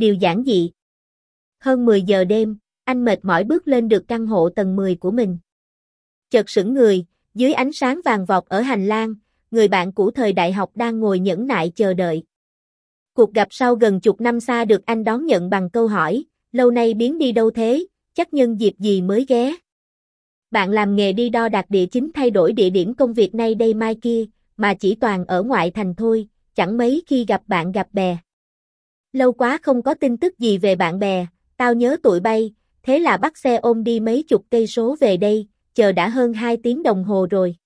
điều giản dị. Hơn 10 giờ đêm, anh mệt mỏi bước lên được căn hộ tầng 10 của mình. Chợt sững người, dưới ánh sáng vàng vọt ở hành lang, người bạn cũ thời đại học đang ngồi nhẫn nại chờ đợi. Cuộc gặp sau gần chục năm xa được anh đón nhận bằng câu hỏi, lâu nay biến đi đâu thế, chắc nhân dịp gì mới ghé. Bạn làm nghề đi đo đạc địa chính thay đổi địa điểm công việc nay đây mai kia, mà chỉ toàn ở ngoại thành thôi, chẳng mấy khi gặp bạn gặp bè. Lâu quá không có tin tức gì về bạn bè, tao nhớ tụi bay, thế là bắt xe ôm đi mấy chục cây số về đây, chờ đã hơn 2 tiếng đồng hồ rồi.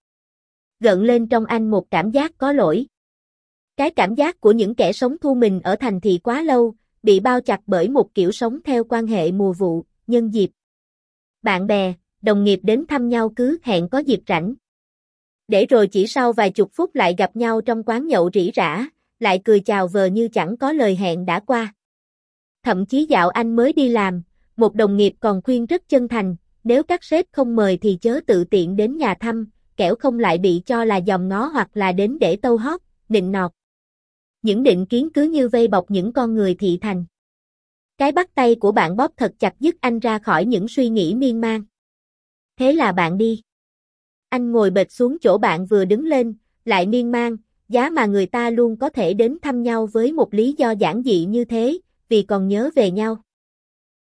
Gợn lên trong anh một cảm giác có lỗi. Cái cảm giác của những kẻ sống thu mình ở thành thị quá lâu, bị bao chặt bởi một kiểu sống theo quan hệ mùa vụ, nhân dịp. Bạn bè, đồng nghiệp đến thăm nhau cứ hẹn có dịp rảnh. Để rồi chỉ sau vài chục phút lại gặp nhau trong quán nhậu rỉ rả, lại cười chào vờ như chẳng có lời hẹn đã qua. Thậm chí dạo anh mới đi làm, một đồng nghiệp còn khuyên rất chân thành, nếu các sếp không mời thì chớ tự tiện đến nhà thăm, kẻo không lại bị cho là dòm ngó hoặc là đến để tâu hót, nịnh nọt. Những định kiến cứ như vây bọc những con người thị thành. Cái bắt tay của bạn bóp thật chặt dứt anh ra khỏi những suy nghĩ miên man. Thế là bạn đi. Anh ngồi bệt xuống chỗ bạn vừa đứng lên, lại miên man, giá mà người ta luôn có thể đến thăm nhau với một lý do giản dị như thế, vì còn nhớ về nhau.